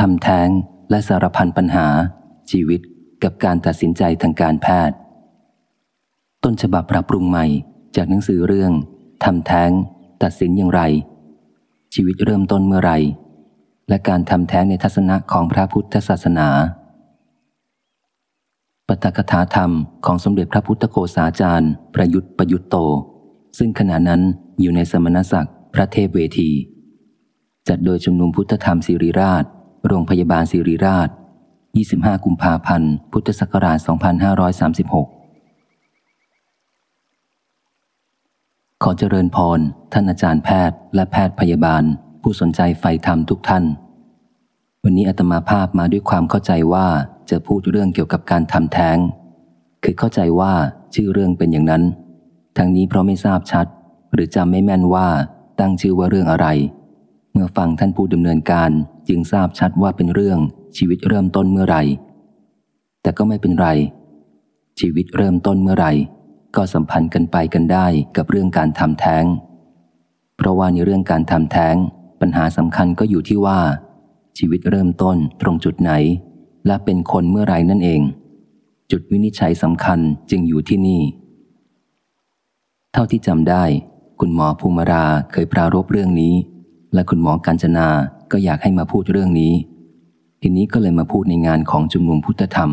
ทำแท้งและสารพันปัญหา ชีวิตกับการตัดสินใจทางการแพทย์ ต้นฉบับปรับปรุงใหม่จากหนังสือเรื่องทำแท้ง ตัดสินอย่างไร ชีวิตเริ่มต้นเมื่อไร และการทำแท้งในทัศนะของพระพุทธศาสนาปตกถาธรรมของสมเด็จพระพุทธโฆษาจารย์ ประยุทธ์ประยุทธ์โต ซึ่งขณะนั้นอยู่ในสมณศักดิ์พระเทพเวที จัดโดยชุมนุมพุทธธรรมศิริราช โรงพยาบาลศิริราช 25 กุมภาพันธ์ พุทธศักราช 2536 ขอเจริญพร ท่านอาจารย์แพทย์และแพทย์พยาบาล ผู้สนใจใฝ่ธรรมทุกท่าน วันนี้อาตมาภาพมาด้วยความเข้าใจว่าจะพูดเรื่องเกี่ยวกับการทำแท้ง คือเข้าใจว่าชื่อเรื่องเป็นอย่างนั้น ทั้งนี้เพราะไม่ทราบชัด หรือจำไม่แม่นว่าตั้งชื่อว่าเรื่องอะไร เมื่อฟังท่านผู้ดำเนินการจึงทราบชัดว่าเป็นเรื่องชีวิตเริ่มต้นเมื่อไรแต่ก็ไม่เป็นไร ชีวิตเริ่มต้นเมื่อไรก็สัมพันธ์กันไปกันได้กับเรื่องการทำแท้ง เพราะว่าในเรื่องการทำแท้ง ปัญหาสำคัญก็อยู่ที่ว่า ชีวิตเริ่มต้นตรงจุดไหน และเป็นคนเมื่อไรนั่นเอง จุดวินิจฉัยสำคัญจึงอยู่ที่นี่ เท่าที่จำได้ คุณหมอภูมิราเคยปรารบเรื่องนี้ และคุณหมอกาญจนาก็อยากให้มาพูดเรื่องนี้ ทีนี้ก็เลยมาพูดในงานของจุมนุมพุทธธรรม